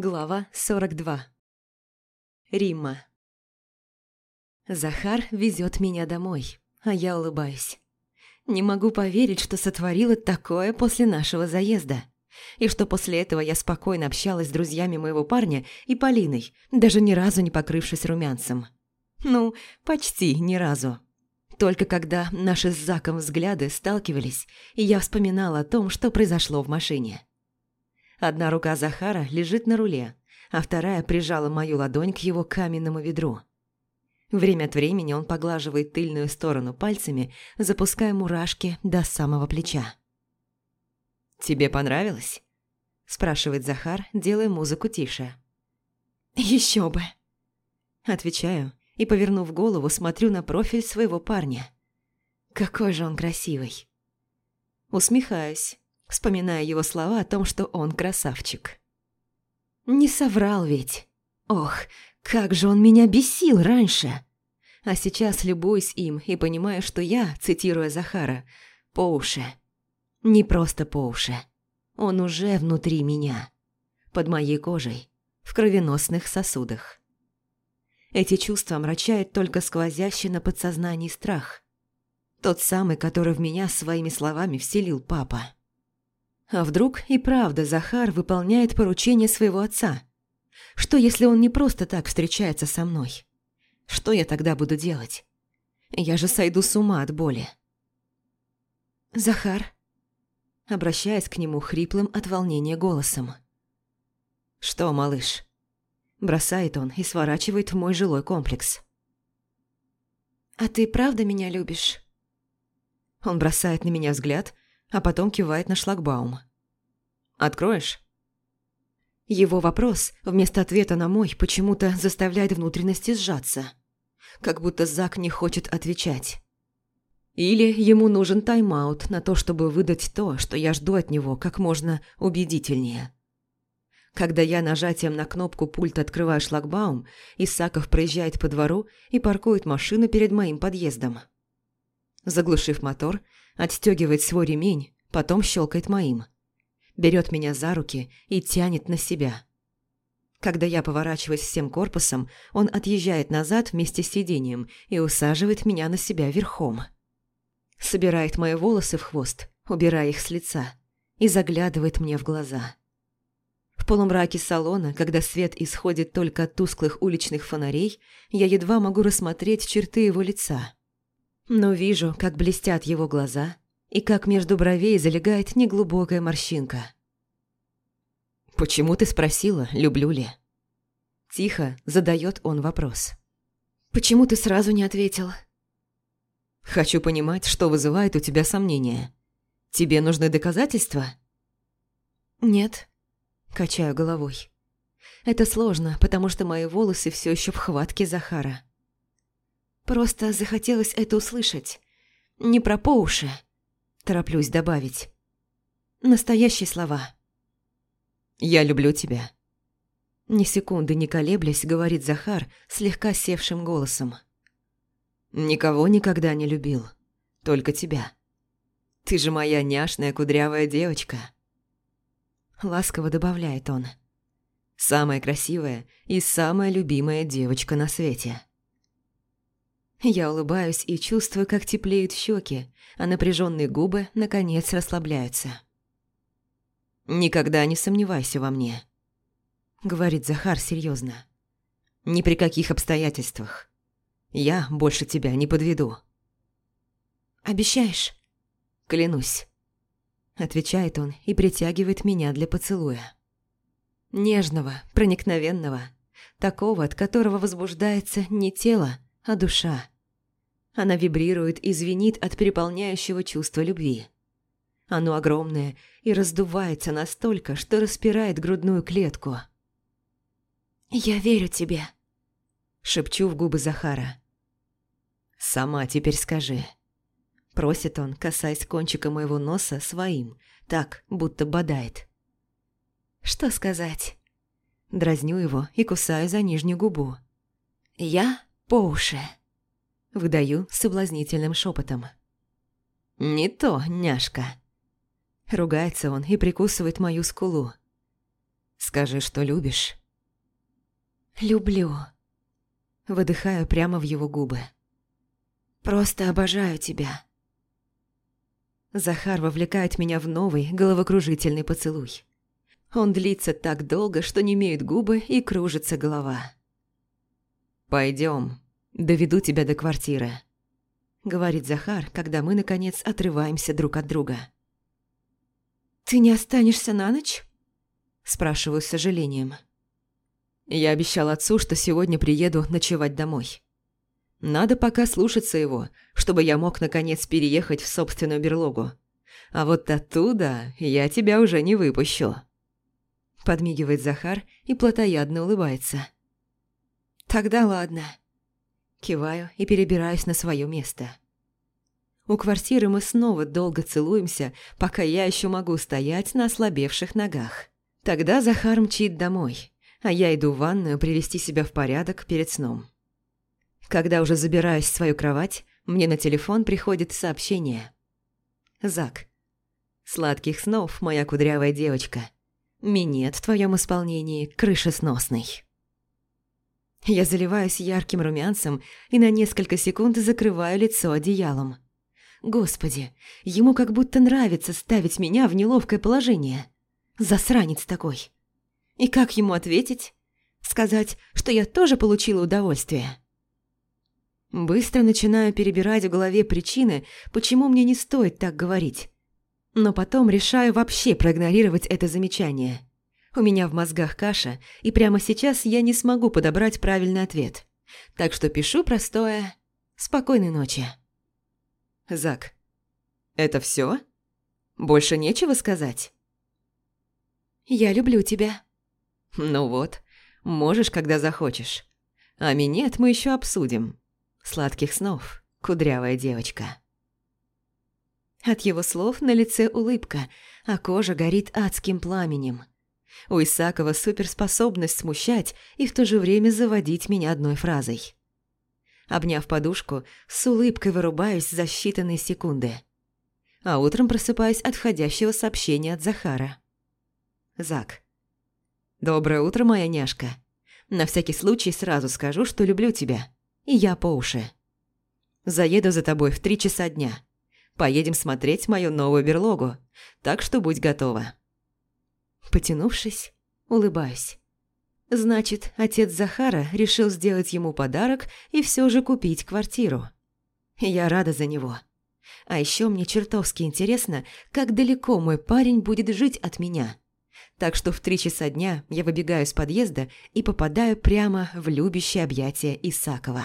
Глава 42 Римма Захар везет меня домой, а я улыбаюсь. Не могу поверить, что сотворила такое после нашего заезда. И что после этого я спокойно общалась с друзьями моего парня и Полиной, даже ни разу не покрывшись румянцем. Ну, почти ни разу. Только когда наши с Заком взгляды сталкивались, и я вспоминала о том, что произошло в машине. Одна рука Захара лежит на руле, а вторая прижала мою ладонь к его каменному ведру. Время от времени он поглаживает тыльную сторону пальцами, запуская мурашки до самого плеча. «Тебе понравилось?» – спрашивает Захар, делая музыку тише. «Еще бы!» Отвечаю и, повернув голову, смотрю на профиль своего парня. Какой же он красивый. Усмехаюсь, вспоминая его слова о том, что он красавчик. Не соврал ведь. Ох, как же он меня бесил раньше. А сейчас любуюсь им и понимаю, что я, цитируя Захара, по уши. Не просто по уши. Он уже внутри меня. Под моей кожей. В кровеносных сосудах. Эти чувства омрачает только сквозящий на подсознании страх. Тот самый, который в меня своими словами вселил папа. А вдруг и правда Захар выполняет поручение своего отца? Что, если он не просто так встречается со мной? Что я тогда буду делать? Я же сойду с ума от боли. «Захар», обращаясь к нему хриплым от волнения голосом. «Что, малыш?» Бросает он и сворачивает в мой жилой комплекс. «А ты правда меня любишь?» Он бросает на меня взгляд, а потом кивает на шлагбаум. «Откроешь?» Его вопрос, вместо ответа на мой, почему-то заставляет внутренности сжаться. Как будто Зак не хочет отвечать. Или ему нужен тайм-аут на то, чтобы выдать то, что я жду от него как можно убедительнее. Когда я нажатием на кнопку пульта открываю шлагбаум, Исаков проезжает по двору и паркует машину перед моим подъездом. Заглушив мотор, отстегивает свой ремень, потом щелкает моим. Берет меня за руки и тянет на себя. Когда я поворачиваюсь всем корпусом, он отъезжает назад вместе с сиденьем и усаживает меня на себя верхом. Собирает мои волосы в хвост, убирая их с лица, и заглядывает мне в глаза. В полумраке салона, когда свет исходит только от тусклых уличных фонарей, я едва могу рассмотреть черты его лица – но вижу, как блестят его глаза и как между бровей залегает неглубокая морщинка. «Почему ты спросила, люблю ли?» Тихо задает он вопрос. «Почему ты сразу не ответил?» «Хочу понимать, что вызывает у тебя сомнения. Тебе нужны доказательства?» «Нет», – качаю головой. «Это сложно, потому что мои волосы все еще в хватке Захара». Просто захотелось это услышать. Не про по уши. Тороплюсь добавить. Настоящие слова. «Я люблю тебя». Ни секунды не колеблясь, говорит Захар слегка севшим голосом. «Никого никогда не любил. Только тебя. Ты же моя няшная кудрявая девочка». Ласково добавляет он. «Самая красивая и самая любимая девочка на свете». Я улыбаюсь и чувствую, как теплеют щеки, а напряженные губы, наконец, расслабляются. «Никогда не сомневайся во мне», — говорит Захар серьезно. «Ни при каких обстоятельствах. Я больше тебя не подведу». «Обещаешь?» «Клянусь», — отвечает он и притягивает меня для поцелуя. Нежного, проникновенного, такого, от которого возбуждается не тело, а душа. Она вибрирует и звенит от переполняющего чувства любви. Оно огромное и раздувается настолько, что распирает грудную клетку. «Я верю тебе», — шепчу в губы Захара. «Сама теперь скажи», — просит он, касаясь кончика моего носа своим, так, будто бодает. «Что сказать?» Дразню его и кусаю за нижнюю губу. «Я по уши. Выдаю соблазнительным шепотом. «Не то, няшка!» Ругается он и прикусывает мою скулу. Скажи, что любишь». «Люблю». Выдыхаю прямо в его губы. «Просто обожаю тебя». Захар вовлекает меня в новый головокружительный поцелуй. Он длится так долго, что не имеют губы и кружится голова. «Пойдем, доведу тебя до квартиры», — говорит Захар, когда мы, наконец, отрываемся друг от друга. «Ты не останешься на ночь?» – спрашиваю с сожалением. Я обещал отцу, что сегодня приеду ночевать домой. Надо пока слушаться его, чтобы я мог наконец переехать в собственную берлогу. А вот оттуда я тебя уже не выпущу. Подмигивает Захар и плотоядно улыбается. Тогда ладно. Киваю и перебираюсь на свое место. У квартиры мы снова долго целуемся, пока я еще могу стоять на ослабевших ногах. Тогда Захар мчит домой, а я иду в ванную привести себя в порядок перед сном. Когда уже забираюсь в свою кровать, мне на телефон приходит сообщение. «Зак, сладких снов, моя кудрявая девочка. Минет в твоем исполнении крышесносный». Я заливаюсь ярким румянцем и на несколько секунд закрываю лицо одеялом. Господи, ему как будто нравится ставить меня в неловкое положение. Засранец такой. И как ему ответить? Сказать, что я тоже получила удовольствие? Быстро начинаю перебирать в голове причины, почему мне не стоит так говорить. Но потом решаю вообще проигнорировать это замечание. У меня в мозгах каша, и прямо сейчас я не смогу подобрать правильный ответ. Так что пишу простое «Спокойной ночи». Зак, это все? Больше нечего сказать? Я люблю тебя. Ну вот, можешь, когда захочешь. А минет мы еще обсудим. Сладких снов, кудрявая девочка. От его слов на лице улыбка, а кожа горит адским пламенем. У Исакова суперспособность смущать и в то же время заводить меня одной фразой. Обняв подушку, с улыбкой вырубаюсь за считанные секунды. А утром просыпаюсь от входящего сообщения от Захара. Зак. «Доброе утро, моя няшка. На всякий случай сразу скажу, что люблю тебя. И я по уши. Заеду за тобой в три часа дня. Поедем смотреть мою новую берлогу, так что будь готова». Потянувшись, улыбаюсь. Значит, отец Захара решил сделать ему подарок и все же купить квартиру. Я рада за него. А еще мне чертовски интересно, как далеко мой парень будет жить от меня. Так что в три часа дня я выбегаю из подъезда и попадаю прямо в любящее объятие Исакова.